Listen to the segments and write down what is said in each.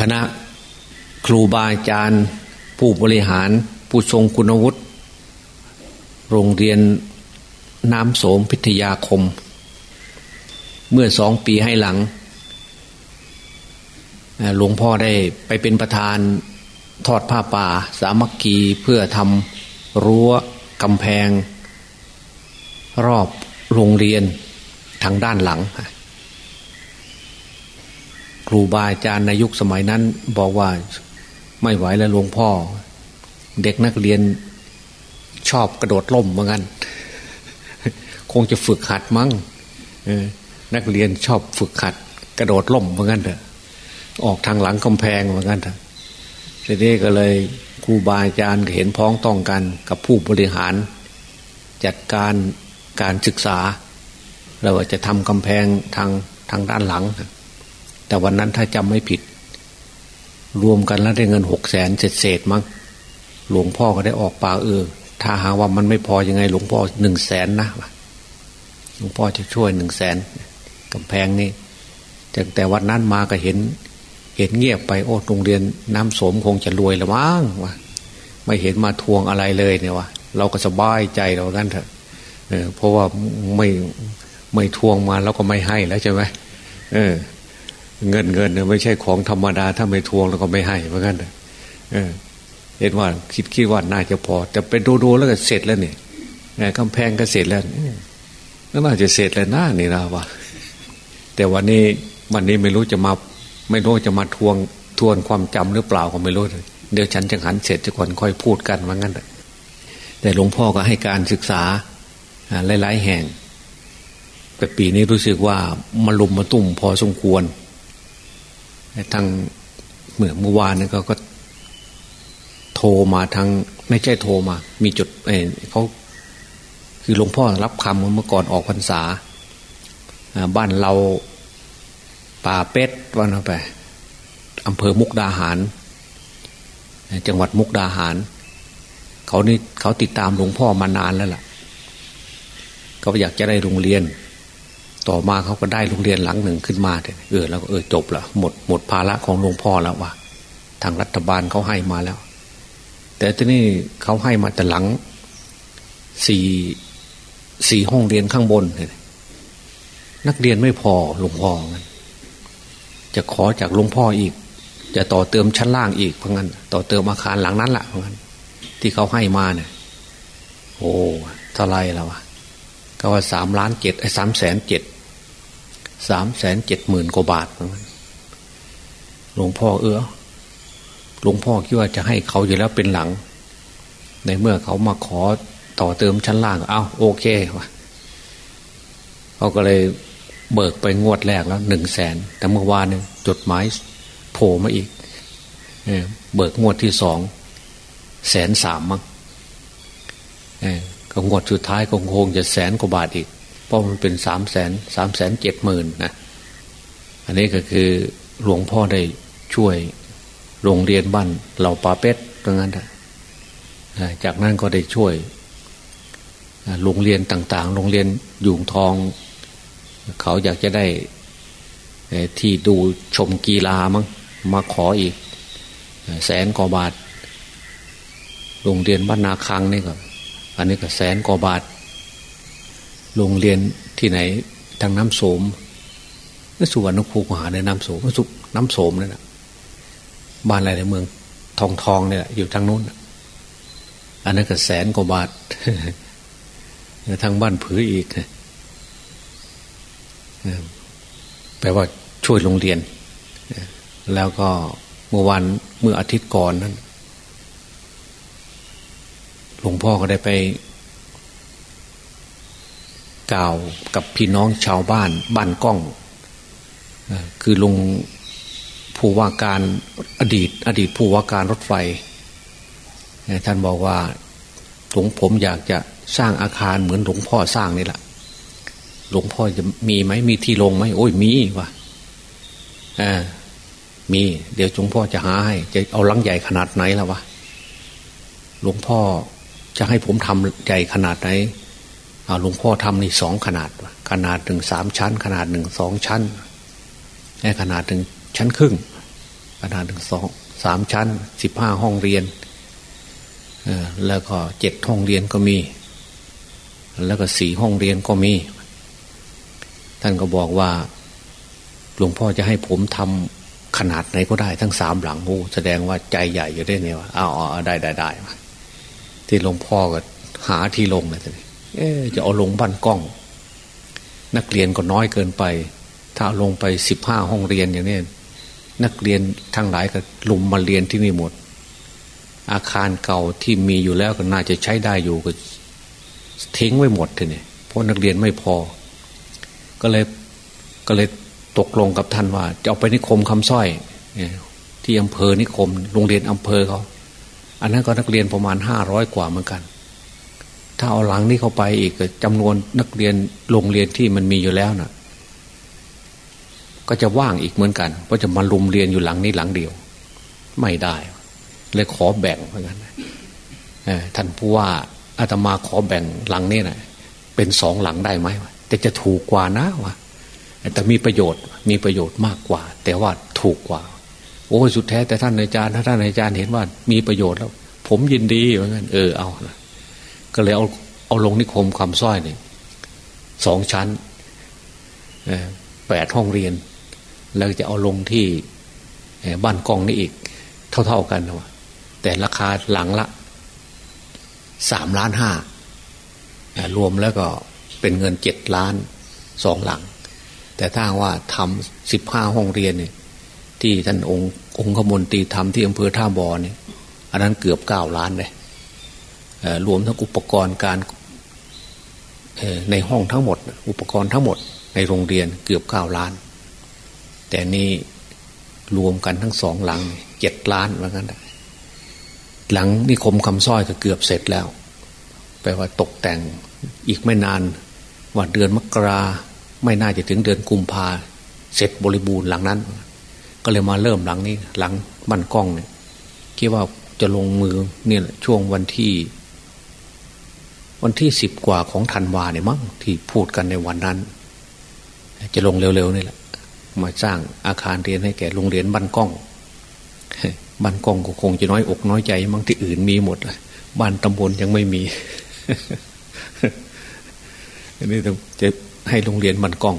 คณะครูบาอาจารย์ ผู้บริหาร ผู้ทรงคุณวุฒิโรงเรียนน้ำโสมพิทยาคม เมื่อสองปีให้หลังหลวงพ่อได้ไปเป็นประธานทอดผ้าป่า สามัคคีเพื่อทำรั้วกำแพง รอบโรงเรียนทางด้านหลัง รูบาอาจารย์ในยุคสมัยนั้น บอกว่าไม่ไหวแล้วหลวงพ่อ เด็กนักเรียนชอบกระโดดล่มเหมือนกันคงจะฝึกหัดมั้งนักเรียนชอบฝึกหัด กระโดดล่มเหมือนกันเถอะออกทางหลังกำแพงเหมือนกันเถอะทีนี้ก็เลยครูบาอาจารย์เห็นพ้องต้องกันกับผู้บริหาร จัดการการศึกษา เราจะทำกำแพงทางทางด้านหลัง แต่วันนั้นถ้าจำไม่ผิด รวมกันแล้วได้เงินหกแสนเศษเศษมั้งหลวงพ่อก็ได้ออกปากเออ ถ้าหาว่ามันไม่พอยังไง หลวงพ่อหนึ่งแสนนะหลวงพ่อจะช่วยหนึ่งแสนกำแพงนี้จากแต่วันนั้นมาก็เห็น เห็นเงียบไปโอ้โรงเรียนน้ำสมคงจะรวยละมั้งวะไม่เห็นมาทวงอะไรเลยเนี่ยวะเราก็สบายใจเรากันเถอะเออเพราะว่าไม่ไม่ทวงมาแล้วก็ไม่ให้แล้วใช่ไหมเออ เงินเงินเนี่ยไม่ใช่ของธรรมดา ถ้าไม่ทวงแล้วก็ไม่ให้เหมือนกันเออเห็นว่าคิดคิดว่าน่าจะพอ แต่ไปดูดูแล้วก็เสร็จแล้วเนี่ยกำแพงก็เสร็จแล้วน่าจะเสร็จแล้วน่านี่นะวะแต่วันนี้วันนี้ไม่รู้จะมาไม่รู้จะมาทวงทวนความจำหรือเปล่าก็ไม่รู้เดี๋ยวฉันจะหันเสร็จจะก่อนค่อยพูดกันว่างั้นแต่หลวงพ่อก็ให้การศึกษาหลายๆแห่ง แต่ปีนี้รู้สึกว่ามาลุมมาตุ่มพอสมควร ทางเมื่อเมื่อวานนี่ก็โทรมาทางไม่ใช่โทรมา มีจุดเเขาคือหลวงพ่อรับคำเมื่อก่อนออกพรรษา บ้านเราป่าเป็ดวันเอาไปอำเภอมุกดาหาร จังหวัดมุกดาหาร เขานี่เขาติดตามหลวงพ่อมานานแล้วล่ะ เขาอยากจะได้โรงเรียน ต่อมาเขาก็ได้โรงเรียนหลังหนึ่งขึ้นมาเออแล้วก็เออจบละหมดหมดภาระของหลวงพ่อแล้วว่ะทางรัฐบาลเขาให้มาแล้ว แต่ที่นี่เขาให้มาแต่หลังสี่สี่ห้องเรียนข้างบนนักเรียนไม่พอหลวงพ่องั้นจะขอจากหลวงพ่ออีก จะต่อเติมชั้นล่างอีกเพราะงั้น ต่อเติมอาคารหลังนั้นแหละเพราะงั้น ที่เขาให้มาเนี่ย โอ้เท่าไรแล้ววะก็ว่าสามล้านเจ็ดไอ้สามแสนเจ็ด สามแสนเจ็ดหมื่นกว่าบาทหลวงพ่อเออหลวงพ่อคิดว่าจะให้เขาอยู่แล้วเป็นหลัง ในเมื่อเขามาขอต่อเติมชั้นล่าง เอาโอเคเขาก็เลยเบิกไปงวดแรกแล้วหนึ่งแสนแต่เมื่อวานเนี่ยจดหมายโผล่มาอีกเบิกงวดที่สองแสนสามมั้งก็งวดสุดท้ายคงคงจะแสนกว่าบาทอีก ราะมันเป็นสามแสนสามแสนเจ็ดหมื่นนะอันนี้ก็คือหลวงพ่อได้ช่วยโรงเรียนบ้านเหล่าปาเป็ดตรงนั้นจากนั้นก็ได้ช่วยโรงเรียนต่าง ๆ โรงเรียนยู่ทอง เขาอยากจะได้ที่ดูชมกีฬามั้งมาขออีก แสนกว่าบาท โรงเรียนบ้านนาคังนี่ก็ อันนี้ก็แสนกว่าบาท โรงเรียนที่ไหนทางน้ำโสมสุวรรณภูมิหาในน้ำโสมสุน้ำโสมนั่นนะบ้านอะไรในเมืองทองทองเนี่ยอยู่ทางนู้นอันนั้นก็แสนกว่าบาททางบ้านผืออีกแปลว่าช่วยโรงเรียน แล้วก็เมื่อวันเมื่ออาทิตย์ก่อนนั้นหลวงพ่อก็ได้ไป กล่าวกับพี่น้องชาวบ้านบ้านก้อง คือลุงผู้ว่าการอดีต อดีตผู้ว่าการรถไฟ ท่านบอกว่าหลวงผมอยากจะสร้างอาคารเหมือนหลวงพ่อสร้างนี่แหละหลวงพ่อจะมีไหมมีที่ลงไหมโอ้ยมีวะอ่ามี เดี๋ยวหลวงพ่อจะหาให้ จะเอาลังใหญ่ขนาดไหนแล้ววะหลวงพ่อจะให้ผมทำใหญ่ขนาดไหน หลวงพ่อทำนี่สองขนาด ขนาดหนึ่งสามชั้น ขนาดหนึ่งสองชั้นแค่ขนาดหนึ่งชั้นครึ่ง ขนาดถึงสองสามชั้นสิบห้าห้องเรียนแล้วก็เจ็ดห้องเรียนก็มี แล้วก็สี่ห้องเรียนก็มี ท่านก็บอกว่าหลวงพ่อจะให้ผมทำขนาดไหนก็ได้ทั้งสามหลังโอ้แสดงว่าใจใหญ่อยู่ได้เนี่ยวะอ้าวได้ได้ได้ที่หลวงพ่อก็หาที่ลงเลยทีนี้ จะเอาลงบ้านกล้อง นักเรียนก็น้อยเกินไป ถ้าลงไปสิบห้าห้องเรียนอย่างนี้นักเรียนทั้งหลายก็ลุมมาเรียนที่นี่หมด อาคารเก่าที่มีอยู่แล้วก็น่าจะใช้ได้อยู่ก็ทิ้งไว้หมดทีนี้เพราะนักเรียนไม่พอ ก็เลยก็เลยตกลงกับท่านว่า จะเอาไปนิคมคำสร้อยที่อำเภอนิคม โรงเรียนอำเภอเขา อันนั้นก็นักเรียนประมาณห้าร้อยกว่าเหมือนกัน ถ้าเอาหลังนี้เข้าไปอีกจำนวนนักเรียนโรงเรียนที่มันมีอยู่แล้วนะ่ะ ก็จะว่างอีกเหมือนกันเพราะจะมาลุมเรียนอยู่หลังนี้หลังเดียว ไม่ได้ เลยขอแบ่งเหมือนกันท่านผู้ว่าอาตมาขอแบ่งหลังนี้นะเป็นสองหลังได้ไหมแต่จะถูกกว่านะวะแต่มีประโยชน์มีประโยชน์มากกว่า แต่ว่าถูกกว่า โอ้สุดแท้แต่ท่านอาจารย์ถ้าท่านอาจารย์เห็นว่ามีประโยชน์แล้ว ผมยินดีเหมือนกันเออเอานะ ก็เลยเอาเอาลงนิคมคำสร้อยนี่สองชั้นแปดห้องเรียน แล้วจะเอาลงที่บ้านกองนี่อีก เท่า ๆกันนะแต่ราคาหลังละสามล้านห้ารวมแล้วก็เป็นเงินเจ็ดล้านสองหลัง แต่ถ้าว่าทำสิบห้าห้องเรียนเนี่ยที่ท่านองค์องค์ขมนตรีทำที่อำเภอท่าบอเนี่ยอันนั้นเกือบเก้าล้านเลย รวมทั้งอุปกรณ์การในห้องทั้งหมด อุปกรณ์ทั้งหมด ในโรงเรียนเกือบเก้าล้าน แต่นี่รวมกันทั้งสองหลังเจ็ดล้านว่างั้นหลังนิคมคำสร้อยก็เกือบเสร็จแล้ว แปลว่าตกแต่งอีกไม่นานว่าเดือนมกราไม่น่าจะถึงเดือนกุมภาเสร็จบริบูรณ์หลังนั้น ก็เลยมาเริ่มหลังนี้ หลังบ้านกล้องเนี่ยคิดว่าจะลงมือเนี่ยช่วงวันที่ วันที่สิบกว่าของธันวาเนี่ยมั้งที่พูดกันในวันนั้น จะลงเร็วๆนี่แหละ มาสร้างอาคารเรียนให้แก่โรงเรียนบ้านกล้องบ้านกล้องก็คงจะน้อยอกน้อยใจมั้งที่อื่นมีหมดบ้านตำบลยังไม่มีอันนี้จะให้โรงเรียนมันกล้อง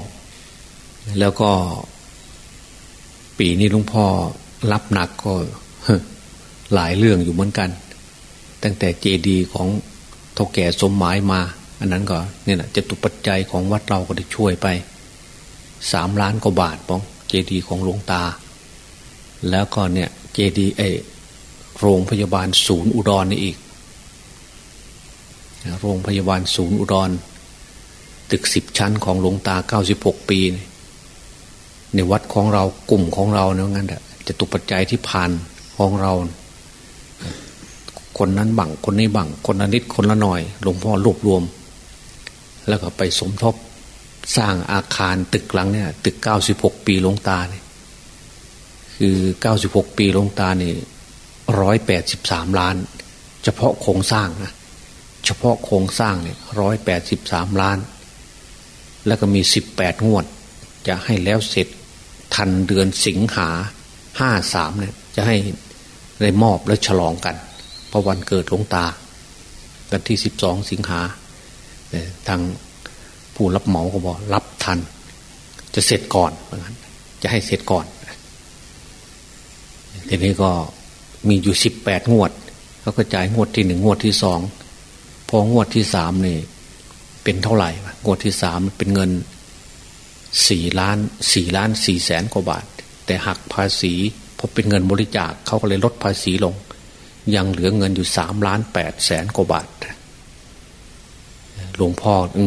แล้วก็ ปีนี้ลวงพ่อรับหนักก็หลายเรื่องอยู่เหมือนกัน ตั้งแต่เจดีของ เท่าแก่สมหมายมา อันนั้นก็เนี่ยนะจะตุปัจจัยของวัดเราก็ได้ช่วยไปสามล้านกว่าบาทป้องเจดีของหลวงตา แล้วก็เนี่ยเจดีเอโรงพยาบาลศูนย์อุดรนี่อีก โรงพยาบาลศูนย์อุดร ตึกสิบชั้นของหลวงตาเก้าสิบหกปี ในวัดของเรากลุ่มของเราเนี่ยงั้นจะตุปัจจัยที่ผ่านของเรา คนนั้นบังคนนี้บังคนละนิดคนละหน่อย หลวงพ่อรวบรวม แล้วก็ไปสมทบสร้างอาคารตึกหลังเนี่ยตึกเก้าสิบหกปีหลวงตาเนี่ยคือเก้าสิบหกปีหลวงตาเนี่ยร้อยแปดสิบสามล้าน เฉพาะโครงสร้างนะเฉพาะโครงสร้างเนี่ยร้อยแปดสิบสามล้าน แล้วก็มีสิบแปดงวด จะให้แล้วเสร็จทันเดือนสิงหาห้าสามเนี่ยจะให้ได้มอบและฉลองกัน พราะวันเกิดหลวงตากันที่สิบสองสิงหาทางผู้รับเหมาก็บอกรับทัน จะเสร็จก่อนเหมือนกันจะให้เสร็จก่อนทีนี้ก็มีอยู่สิบแปดงวดเขาก็จ่ายงวดที่หนึ่งงวดที่สองพองวดที่สามนี่ เป็นเท่าไหร่งวดที่สามเป็นเงินสี่ล้านสี่ล้านสี่แสนกว่าบาท แต่หักภาษีพอเป็นเงินบริจาคเขาก็เลยลดภาษีลง ยังเหลือเงินอยู่สามล้านแปดแสนกว่าบาทหลวงพ่ออื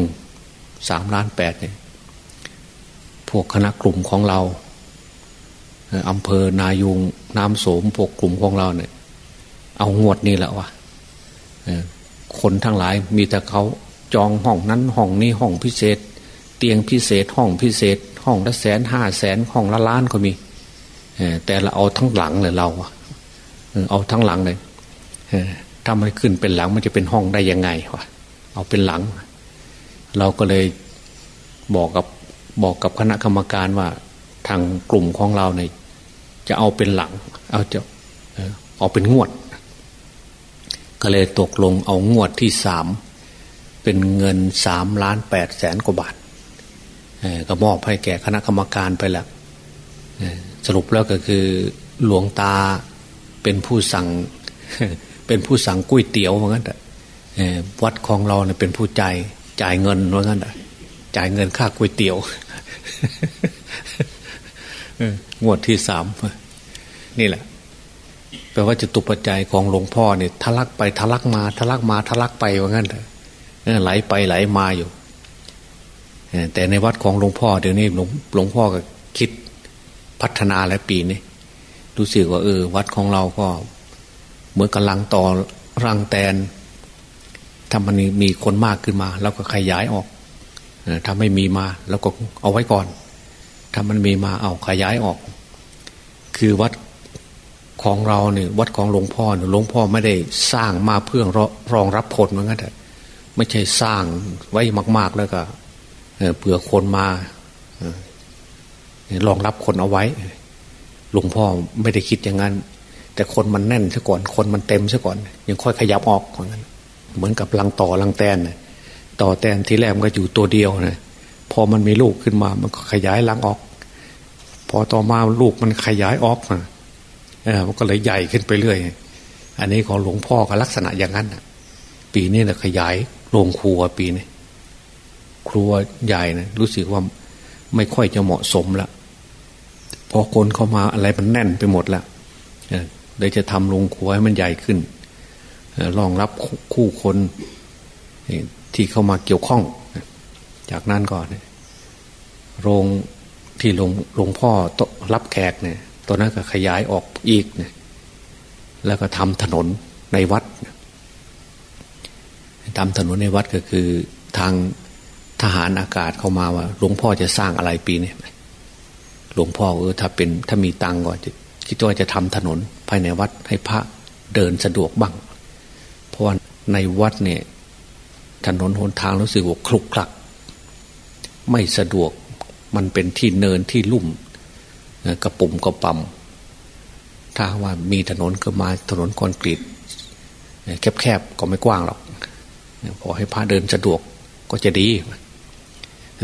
สามล้านแปดเนี่ย พวกคณะกลุ่มของเราอำเภอนายุงน้ำโสมพวกกลุ่มของเราเนี่ย เอางวดนี่แหละวะคนทั้งหลายมีแต่เขาจองห้องนั้นห้องนี้ห้องพิเศษ เตียงพิเศษห้องพิเศษ ห้องละแสนห้าแสนห้องละล้านก็มีแต่เราเอาทั้งหลังเลยเราเอาทั้งหลังเลย ถ้ามันขึ้นเป็นหลังมันจะเป็นห้องได้ยังไงวะเอาเป็นหลัง เราก็เลยบอกกับบอกกับคณะกรรมการว่าทางกลุ่มของเราเนี่ยจะเอาเป็นหลัง เอาจะเอาเป็นงวด ก็เลยตกลงเอางวดที่สามเป็นเงินสามล้านแปดแสนกว่าบาทก็มอบให้แก่คณะกรรมการไปแล้วสรุปแล้วก็คือหลวงตาเป็นผู้สั่ง เป็นผู้สั่งกุ้ยเตี๋ยวเหมือนกันวัดของเราเนี่ยเป็นผู้จ่ายจ่ายเงินเหมือนกันจ่ายเงินค่าก๋วยเตี๋ยวงวดที่สามนี่แหละแปลว่าจะตุปัจจัยของหลวงพ่อเนี่ยทะลักไปทะลักมาทะลักมาทะลักไปว่างั้นเถอะไหลไปไหลมาอยู่แต่ในวัดของหลวงพ่อเดี๋ยวนี้หลวงหลวงพ่อก็คิดพัฒนาแล้วปีนี้รู้สึกว่าเออ วัดของเราก็ เหมือนกำลังต่อรังแตนถ้ามันมีคนมากขึ้นมาเราก็ขยายออกถ้าไม่มีมาเราก็เอาไว้ก่อน ถ้ามันมีมาเอาขยายออก คือวัดของเราเนี่ยวัดของหลวงพ่อหลวงพ่อไม่ได้สร้างมาเพื่อรองรับคนเหมือนกันแต่ไม่ใช่สร้างไว้มาก ๆ แล้วก็เผื่อคนมารองรับคนเอาไว้ หลวงพ่อไม่ได้คิดอย่างนั้น แต่คนมันแน่นซะก่อน คนมันเต็มซะก่อน ยังค่อยขยับออกเหมือนกันเหมือนกับลังต่อลังแตนต่อแตนที่แรกมันก็อยู่ตัวเดียวนะพอมันมีลูกขึ้นมา มันก็ขยายลังออก พอต่อมาลูกมันขยายออกนะเออมันก็เลยใหญ่ขึ้นไปเรื่อยอันนี้ของหลวงพ่อก็ลักษณะอย่างนั้นปีนี้นะขยายโรงครัวปีนี้ครัวใหญ่นะรู้สึกว่าไม่ค่อยจะเหมาะสมละพอคนเข้ามาอะไรมันแน่นไปหมดละ เลยจะทำโรงครัวให้มันใหญ่ขึ้นรองรับคู่คนที่เข้ามาเกี่ยวข้อง จากนั้นก่อนโรงที่หลวงหลวงพ่อรับแขกเนี่ยตัวนั้นก็ขยายออกอีกเนี่ยแล้วก็ทำถนนในวัดทำถนนในวัดก็คือทางทหารอากาศเข้ามาว่าหลวงพ่อจะสร้างอะไรปีนี้หลวงพ่อเออถ้าเป็นถ้ามีตังก็จะ คิดว่าจะทำถนนภายในวัดให้พระเดินสะดวกบ้าง เพราะว่าในวัดเนี่ยถนนหนทางรู้สึกว่าคลุกคลัก ไม่สะดวกมันเป็นที่เนินที่ลุ่มกระปุ่มกระปั่มถ้าว่ามีถนนก็มาถนนคอนกรีตแคบๆก็ไม่กว้างหรอกพอให้พระเดินสะดวกก็จะดี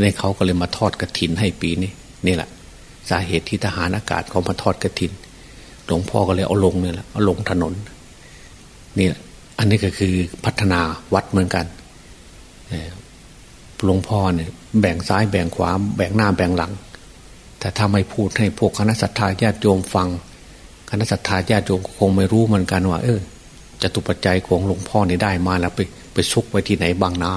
ในเขาก็เลยมาทอดกระถินให้ปีนี้นี่แหละ สาเหตุที่ทหารอากาศเขามาทอดกระถิน หลวงพ่อก็เลยเอาลงเนี่ยแหละเอาลงถนนนี่อันนี้ก็คือพัฒนาวัดเหมือนกันหลวงพ่อเนี่ยแบ่งซ้ายแบ่งขวาแบ่งหน้าแบ่งหลัง แต่ถ้าไม่พูดให้พวกคณะสัตยาญาติโยมฟัง คณะสัตยาญาติโยมคงไม่รู้เหมือนกันว่า เออจะตุปัจจัยของหลวงพ่อนี่ได้มาแล้วไปไปซุกไว้ที่ไหนบางนา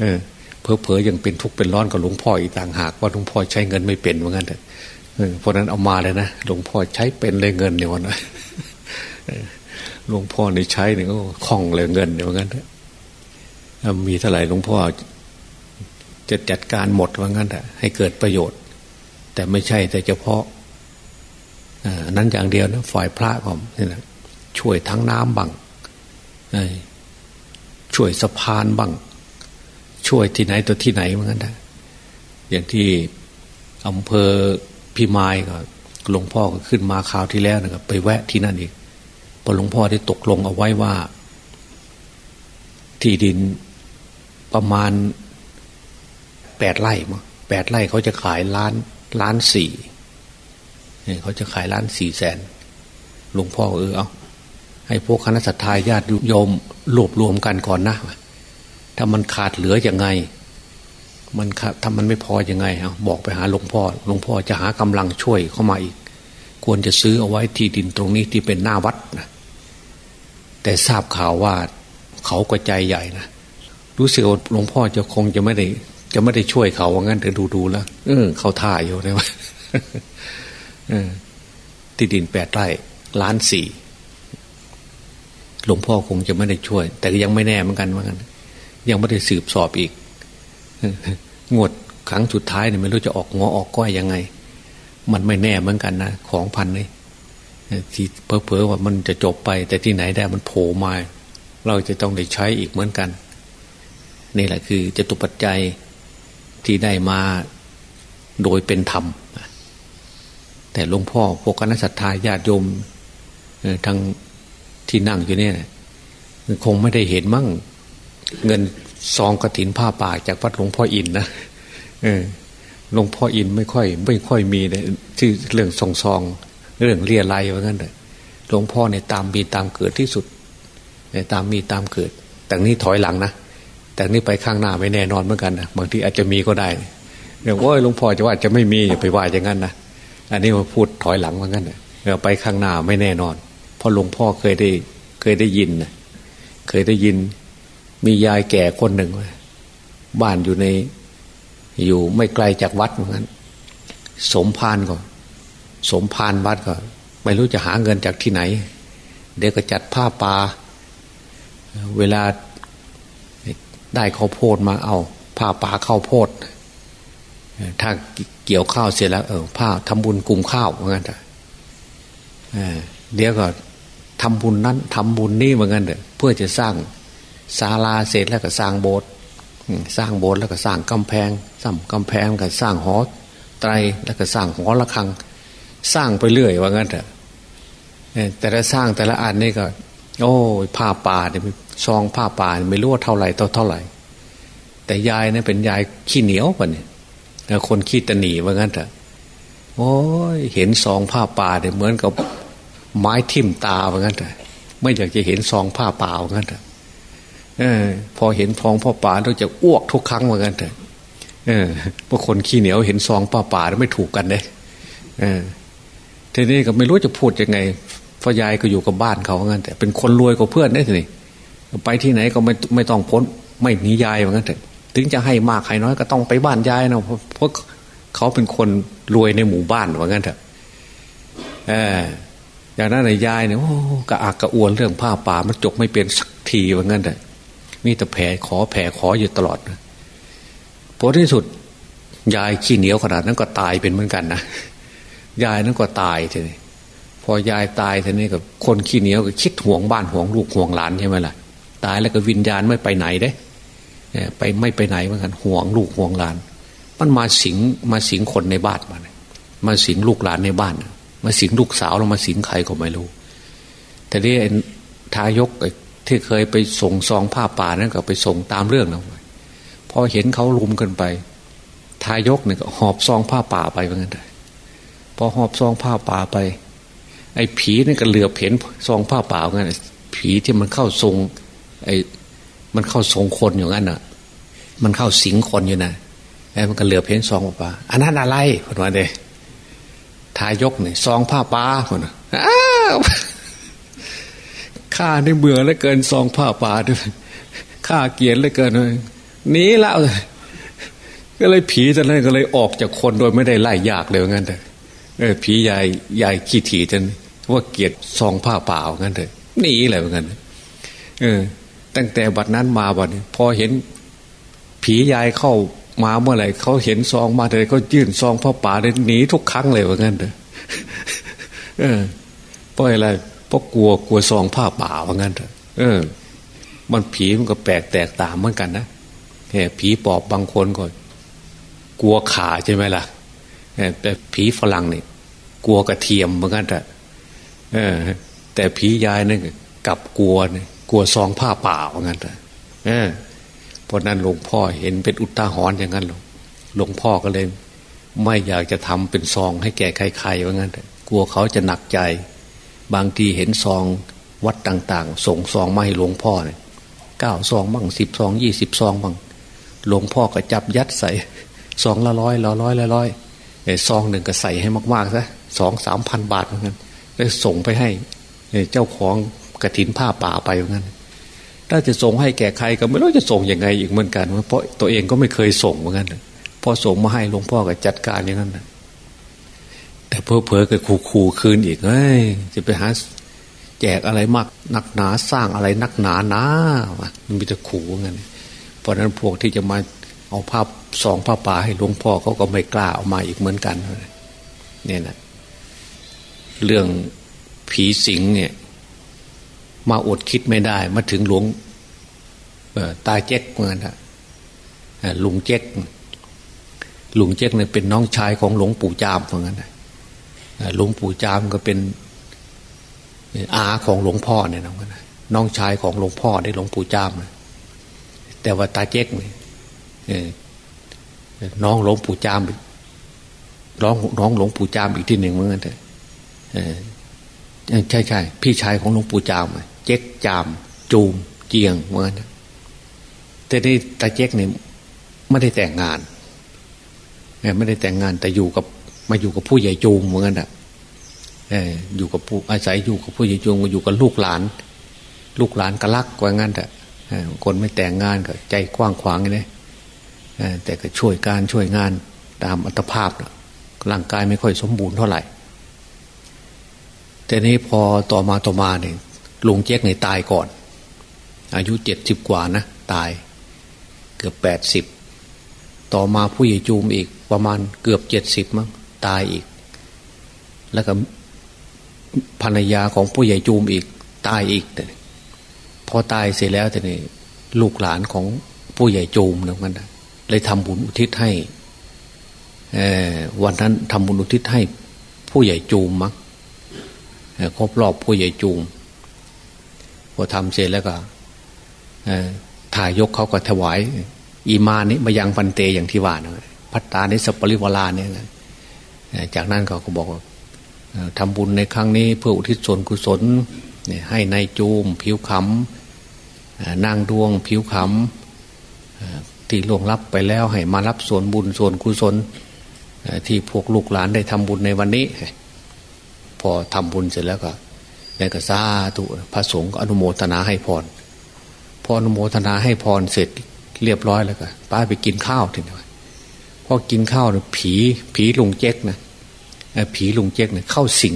เออเพอเพอยังเป็นทุกข์เป็นร้อนกับหลวงพ่ออีกต่างหากว่าหลวงพ่อใช้เงินไม่เป็นเหมือนกัน เพราะนั้นเอามาเลยนะหลวงพ่อใช้เป็นเลยเงินเนี่ยวันนะหลวงพ่อในใช้เนี่ยก็คล่องเลยเงินเนี่ยเหมือนกันมีเท่าไหร่หลวงพ่อจะจัดการหมดว่างั้นแหะให้เกิดประโยชน์ แต่ไม่ใช่แต่เฉพาะนั้นอย่างเดียวนะฝ่ายพระผมนี่นะช่วยทั้งน้ำบังช่วยสะพานบังช่วยที่ไหนตัวที่ไหนเหมือนกันนะอย่างที่อำเภอ พิมายก็หลวงพ่อก็ขึ้นมาคราวที่แล้วนะครับไปแวะที่นั่นอีกพอหลวงพ่อได้ตกลงเอาไว้ว่า ที่ดินประมาณแปดไร่มั้งแปดไร่เขาจะขายล้านล้านสี่เขาจะขายล้านสี่แสนหลวงพ่อเออเอาให้พวกคณะสัตยาญาติโยมรวบรวมกันก่อนนะถ้ามันขาดเหลืออยังไง มันถ้ามันไม่พออยังไงเอาบอกไปหาหลวงพ่อหลวงพ่อจะหากำลังช่วยเข้ามาอีก ควรจะซื้อเอาไว้ที่ดินตรงนี้ที่เป็นหน้าวัดนะแต่ทราบข่าวว่าเขาก็ใจใหญ่นะรู้สึกหลวงพ่อจะคงจะไม่ได้ จะไม่ได้ช่วยเขาว่างั้นแต่ดูดูแล้วเออเขาท่าอยู่นะว่าที่ดินแปดไร่ล้านสี่หลวงพ่อคงจะไม่ได้ช่วย แต่ยังไม่แน่เหมือนกันว่างั้นยังไม่ได้สืบสอบอีก งวดครั้งสุดท้ายเนี่ยไม่รู้จะออกงอออกก้อยยังไง มันไม่แน่เหมือนกันนะของพันนี่ที่เพอๆว่ามันจะจบไป แต่ที่ไหนได้มันโผล่มาเราจะต้องได้ใช้อีกเหมือนกัน นี่แหละคือจะตุปัจจัยที่ได้มาโดยเป็นธรรม แต่หลวงพ่อพวกคณะสัตยาญาติโยมทางที่นั่งอยู่เนี่ยคงไม่ได้เห็นมั่ง เงิน ซองกระถินผ้าป่าจากวัดหลวงพ่ออินนะเออหลวงพ่ออินไม่ค่อย ไม่ค่อยมีเลยที่เรื่องซองซอง เรื่องเรียไรว่างั้นเลยหลวงพ่อในตามมีตามเกิดที่สุดในตามมีตามเกิด แต่นี้ถอยหลังนะแต่นี้ไปข้างหน้าไม่แน่นอนเหมือนกันนะบางทีอาจจะมีก็ได้เดี๋ยวว่าหลวงพ่อจะว่าจะไม่มีอย่าไปว่าอย่างนั้นนะอันนี้มาพูดถอยหลังเหมือนกันเดี๋ยวไปข้างหน้าไม่แน่นอนเพราะหลวงพ่อเคยได้เคยได้ยินนะเคยได้ยิน มียายแก่คนหนึ่ง บ้านอยู่ใน อยู่ไม่ไกลจากวัดเหมือนกันสมพานก่อนสมพานวัดก็ไม่รู้จะหาเงินจากที่ไหน เดี๋ยวก็จัดผ้าป่าเวลาได้ข้าวโพดมาเอา ผ้าป่าข้าวโพด ถ้าเกี่ยวข้าวเสร็จแล้ว เออผ้าทำบุญกลุ่มข้าวเหมือนกันเดี๋ยวก็ทำบุญนั้นทำบุญนี่เหมือนกันเพื่อจะสร้าง ศาลาเสร็จแล้วก็สร้างโบสถ์สร้างโบสถ์แล้วก็สร้างกำแพงสร้างกำแพงก็สร้างหอไตรแล้วก็สร้างหอระฆัง สร้างไปเรื่อยว่างั้นเถอะแต่ละสร้างแต่ละอันนี่ก็ โอ้ผ้าป่าเนี่ยซองผ้าป่าไม่รู้ว่าเท่าไหร่ต่อเท่าไหร่ แต่ยายเนี่ยเป็นยายขี้เหนียวป่ะเนี่ยคนขี้ตะหนีว่างั้นเถอะโอ้ยเห็นซองผ้าป่าเนี่ยเหมือนกับไม้ทิ่มตาว่างั้นเถอะไม่อยากจะเห็นซองผ้าป่าว่างั้นเถอะ ออ พอเห็นฟองพ่อป่าเราจะอ้วกทุกครั้งเหมือนกันเถอะเออพวกคนขี้เหนียวเห็นซองป้าป่าไม่ถูกกันเลยเออทีนี้ก็ไม่รู้จะพูดยังไงพ่อยายก็อยู่กับบ้านเขาเหมือนกันแต่เป็นคนรวยกว่าเพื่อนได้ทีนี้ไปที่ไหนก็ไม่ไม่ต้องพ้น ไม่หนียายเหมือนกันแต่ถึงจะให้มากให้น้อยก็ต้องไปบ้านยายนะเพราะเขาเป็นคนรวยในหมู่บ้านเหมือนกันเถอะเอออย่างนั้นนายยายเนี่ยกระอักกระอวนเรื่องผ้าป่ามันจบไม่เป็นสักทีเหมือนกันเถอะ มีแต่แผ่ขอแผ่ขออยู่ตลอดผลที่สุด ยายขี้เหนียวขนาดนั้นก็ตายเป็นเหมือนกันนะยายนั้นก็ตายทีนี้พอยายตายทีนี้กับคนขี้เหนียวก็คิดห่วงบ้านห่วงลูกห่วงหลานใช่ไหมล่ะ ตายแล้วก็วิญญาณไม่ไปไหนเด้ไปไม่ไปไหนเหมือนกันห่วงลูกห่วงหลาน มันมาสิงมาสิงคนในบ้านมามาสิงลูกหลานในบ้าน มาสิงลูกสาวแล้วมาสิงใครก็ไม่รู้แต่นี่ทายก ที่เคยไปส่งซองผ้าป่านั่นก็ไปส่งตามเรื่องนะพอเห็นเขาลุมกันไป ทายกเนี่ยก็หอบซองผ้าป่าไปเหมือนกันเลยพอหอบซองผ้าป่าไป ไอ้ผีนี่ก็เหลือเห็นซองผ้าป่าเหมือนผีที่มันเข้าทรง ไอ้มันเข้าทรงคนอยู่งั้นอะ มันเข้าสิงคนอยู่นะไอ้มันก็เหลือเพ้นซองผ้าป่าอันนั้นอะไรคนว่าเดทายกเนี่ยซองผ้าป่าคนอ้า ข้าได้เบื่อแล้วเกินซองผ้าป่าด้วยข้าเกียนแล้วเกินเลยนี้แล้วก็เลยผีจะนั้นก็เลยออกจากคนโดยไม่ได้ไล่ยากเลยงั้นแต่เออผีใหญ่ใหญ่ขี้ถี่จนว่าเกียรซองผ้าป่างั้นเถอะหนีอะไรเหมือนกันเออ ตั้งแต่บัดนั้นมาบัดนี้พอเห็นผียายเข้ามาเมื่อไหร่เขาเห็นซองมาเลยก็ยื่นซองผ้าป่าเลยหนีทุกครั้งเลยว่างั้นเถอะเออเพราะอะไร ราะกลัวกลัวซองผ้าป่าว่างั้นเถอะเออ มันผีมันก็แปลกแตกต่างเหมือนกันนะแค่ผีปอบบางคนก็ กลัวขาใช่ไหมล่ะแต่ผีฝรั่งนี่กลัวกระเทียมเหมือนกันแต่เออแต่ผียายนี่กับกลัวเนี่ยกลัวซองผ้าป่าเหมือนกันแต่เออเพราะนั้นหลวงพ่อเห็นเป็นอุตาหอนอย่างนั้นหลวงหลวงพ่อก็เลย ไม่อยากจะทำเป็นซองให้แก่ใครๆว่างั้นกลัวเขาจะหนักใจ บางทีเห็นซองวัดต่าง ๆ ส่งซองมาให้หลวงพ่อเนี่ยเก้าซองบ้างสิบซองยี่สิบซองบ้างหลวงพ่อก็จับยัดใส่ซองละร้อยละร้อยละร้อยซองหนึ่งก็ใส่ให้มากๆซะสองสามพันบาทเหมือนกันแล้วส่งไปให้เจ้าของกระถินผ้าป่าไปเหมือนกันถ้าจะส่งให้แก่ใครก็ไม่รู้จะส่งยังไงอีกเหมือนกัน เพราะตัวเองก็ไม่เคยส่งเหมือนกันพอส่งมาให้หลวงพ่อก็จัดการอย่างนั้นนะ แต่เพอเพอเกิดคูคูคืนอีกเฮ้ยจะไปหาแจกอะไรมากนักหนาสร้างอะไรนักหนาหนามันมีแต่ขู่เงี้ยเพราะนั้นพวกที่จะมาเอาภาพสองผ้าป่าให้หลวงพ่อเขาก็ไม่กล้าเอามาอีกเหมือนกันเนี่ยนะเรื่องผีสิงเนี่ย มาอดคิดไม่ได้ มาถึงหลวงตาเจ๊กเหมือนกันลุงเจ๊กลุงเจ๊กเนี่ยเป็นน้องชายของหลวงปู่จามเหมือนกัน หลวงปู่จามก็เป็นอาของหลวงพ่อเนี่ยน้องนะน้องชายของหลวงพ่อได้หลวงปู่จามแต่ว่าตาเจ๊กเนี่ยน้องหลวงปู่จามน้องน้องหลวงปู่จามอีกที่หนึ่งเหมือนกันเถอะใช่ใช่พี่ชายของหลวงปู่จามเจ๊กจาม จูม เจียงเหมือนกันแต่นี่ตาเจ๊กเนี่ยไม่ได้แต่งงานไม่ได้แต่งงานแต่อยู่กับ มาอยู่กับผู้ใหญ่จูมเหมือนกันอะอยู่กับผู้อาศัยอยู่กับผู้ใหญ่จูมมาอยู่กับลูกหลาน ลูกหลานก็รักว่างั้นแต่คนไม่แต่งงานก็ใจกว้างขวางเลยแต่ก็ช่วยการช่วยงานตามอัตภาพร่างกายไม่ค่อยสมบูรณ์เท่าไหร่แต่นี้พอต่อมาต่อมาเนี่ยลุงเจ๊กในตายก่อน อายุเจ็ดสิบกว่านะ ตาย เกือบแปดสิบต่อมาผู้ใหญ่จูมอีกประมาณเกือบเจ็ดสิบมั้ง ตายอีก แล้วก็ภรรยาของผู้ใหญ่จูมอีก ตายอีกแต่พอตายเสร็จแล้วแต่นี่ลูกหลานของผู้ใหญ่จูมนะมันเลยทำบุญอุทิศให้วันนั้นทำบุญอุทิศให้ ผู้ใหญ่จูมมั้งครบรอบผู้ใหญ่จูมพอทำเสร็จแล้วก็ถ่ายยกเขาก็ถวาย อีมานิมายังพันเตอย่างที่ว่านะพัตตานิสปริวลาเนี่ย จากนั้นเขาก็บอกว่าทำบุญในครั้งนี้เพื่ออุทิศส่วนกุศลให้ในายจูม ผิวขำนางดวง ผิวขำที่ล่วงลับไปแล้วให้มารับส่วนบุญส่วนกุศลที่พวกลูกหลานได้ทำบุญในวันนี้ พอทำบุญเสร็จแล้วก็ได้ก็ซาตุพระสงฆ์อนุโมทนาให้พรพออนุโมทนาให้พรเสร็จเรียบร้อยแล้วก็ป้าไปกินข้าวทีนี้พอกินข้าวเนี่ยผีผีลุงเจ๊กนะ ผีลุงเจ๊กเนี่ยเข้าสิง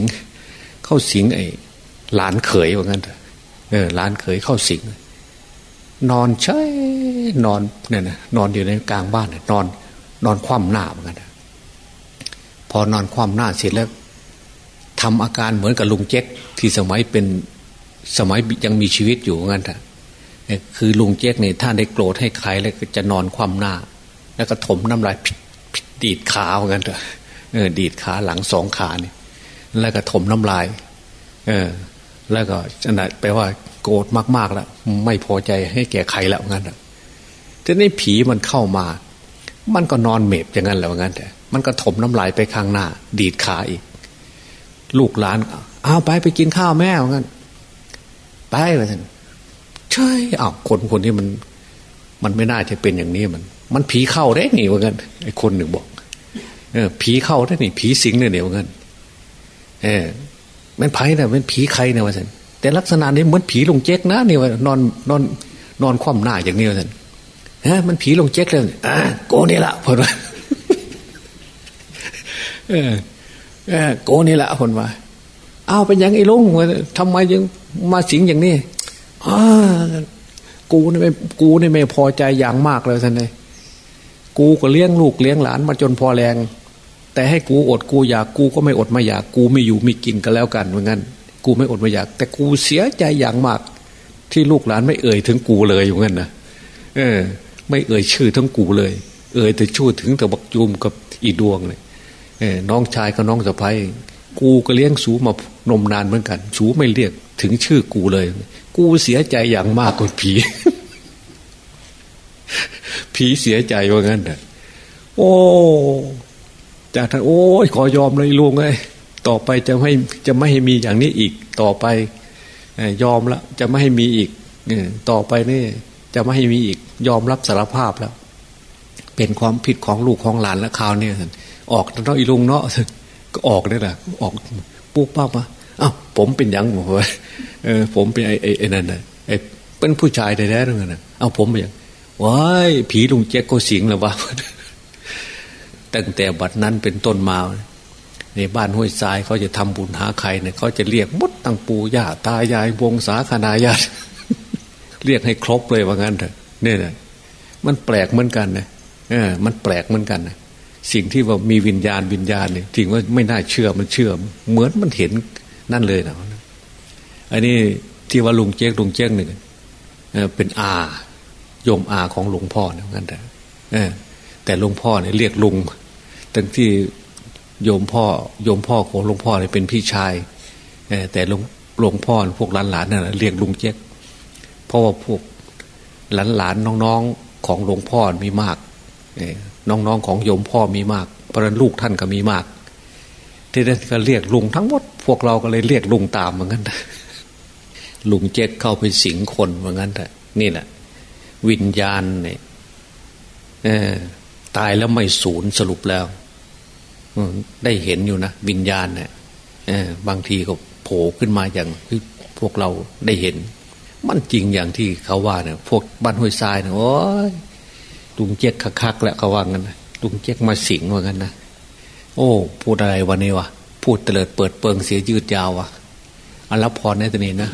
เข้าสิงไอ้หลานเขยว่างั้นเออหลานเขยเข้าสิง นอนเฉยนอนเนี่ยนะนอนอยู่ในกลางบ้านนอน นอนคว่ำหน้าเหมือนกันพอนอนคว่ำหน้าเสร็จแล้วทำอาการเหมือนกับลุงเจ๊กที่สมัยเป็นสมัยยังมีชีวิตอยู่งั้นเถอะคือลุงเจ๊กเนี่ยถ้าได้โกรธให้ใครแล้วก็จะนอนคว่ำหน้า แล้วก็ถมน้ำลายดีดขาเหมือนกันเถอะ เออดีดขาหลังสองขาเนี่ยแล้วก็ถมน้ำลาย เออ แล้วก็ขนาดแปลว่าโกรธมากๆแล้วไม่พอใจให้แก่ใครแล้วงั้นแต่ทีนี้ผีมันเข้ามา มันก็นอนเมบอย่างนั้นแล้วงั้นแต่มันก็ถมน้ำลายไปข้างหน้า ดีดขาอีก ลูกหลานเอาไปไปกินข้าวแม่เหมือนกันไปไปท่านใช่อ้าวคนคนที่มัน มันไม่น่าจะเป็นอย่างนี้มัน มันผีเข้าได้หนิเหมือนกันไอ้คนหนึ่งบอก เออ ผีเข้าได้หนิผีสิงเนี่ยเดียวกันเออมันไผ่เนี่ยเป็นผีใครเนี่ยว่าสันแต่ลักษณะนี้เหมือนผีลงเจ๊กนะเนี่ยว่านอนนอน นอนคว่ำหน้าอย่างนี้ว่าสันฮะมันผีลงเจ๊กเลยอ่าโกนี่ละพอว่าเออเออโกนี่ละคนว่าเอาเป็นยังไอ้ลุงทำไมยังมาสิงอย่างนี้อ่ากูนี่ไม่กูนี่ไม่พอใจอย่างมากเลยท่านเลย กูก็เลี้ยงลูกเลี้ยงหลานมาจนพอแรง แต่ให้กูอดกูอยากกูก็ไม่อดไม่อยากกูไม่อยู่ไม่กินกันแล้วกันเหมือนกันกูไม่อดไม่อยาก แต่กูเสียใจอย่างมาก ที่ลูกหลานไม่เอ่ยถึงกูเลยอยู่งั้นนะเออ ไม่เอ่ยชื่อทั้งกูเลย เอ่ยแต่ชื่อถึงแต่บักจูมกับอีดวงเลยเออน้องชายกับน้องสะพ้ายกูก็เลี้ยงสูมานมนานเหมือนกัน สูไม่เรียกถึงชื่อกูเลย กูเสียใจอย่างมากกว่าผี ผีเสียใจว่างั้นเถอะโอ้จากท่านโอ้ยขอยอมเลยลุงเลยต่อไปจะให้จะไม่ให้มีอย่างนี้อีก ต่อไปยอมละจะไม่ให้มีอีกต่อไปนี่จะไม่ให้มีอีก ยอมรับสารภาพแล้ว เป็นความผิดของลูกของหลานและคราวเนี้ออกน้องอีลุงเนาะก็ออกนี่แหละออกปุ๊บปั๊บมาอ้าวผมเป็นยังบอกว่าเออผมเป็นไอ้ไอ้นั่นนะไอ้เป็นผู้ชายแท้ๆนั่นนะเอาผมเป็นยัง ว้ายผีลุงแจ๊กก็สิงแล้ววะตั้งแต่บัดนั้นเป็นต้นมา ในบ้านห้วยทรายเขาจะทำบุญหาใครเนี่ยเขาจะเรียกมดตั้งปูย่าตายายวงศาคณาญาติเรียกให้ครบเลยว่างั้นเถอะเนี่ยนะมันแปลกเหมือนกันนะเออ มันแปลกเหมือนกันนะสิ่งที่ว่ามีวิญญาณวิญญาณเนี่ยถึงว่าไม่น่าเชื่อมันเชื่อ เหมือนมันเห็นนั่นเลยนะอันนี้ที่ว่าลุงเจ๊กลุงเจ๊กหนึ่งเป็นอา โยมอาของหลวงพ่อเนี่ยงั้นแต่แต่หลวงพ่อเนี่ยเรียกลุงตั้งที่โยมพ่อโยมพ่อของหลวงพ่อเนี่ยเป็นพี่ชายแต่หลวงหลวงพ่อพวกหลานหลานนั่นเรียกลุงเจ๊กเพราะว่าพวกหลานหลานน้องๆของหลวงพ่อมีมากน้องๆของโยมพ่อมีมากเพราะนั้นลูกท่านก็มีมาก ที่นั่นก็เรียกลุงทั้งหมด พวกเราก็เลยเรียกลุงตามเหมือนกันลุงเจ๊กเข้าไปสิงคนเหมือนกันแต่นี่แหละ วิญญาณเนี่ยตายแล้วไม่สูญสรุปแล้วได้เห็นอยู่นะวิญญาณเนี่ยบางทีก็โผล่ขึ้นมาอย่างที่พวกเราได้เห็น มันจริงอย่างที่เขาว่าเนี่ยพวกบ้านห้วยทรายเนี่ยโอ้ยลุงเจ๊กคักๆแล้วเขาว่ากันนะลุงเจ๊กมาสิงว่ากันนะโอ้ พูดอะไรวันนี้วะพูดเตลิดเปิดเปิงเสียยืดยาววะอันรับพรในตัวนี้นะ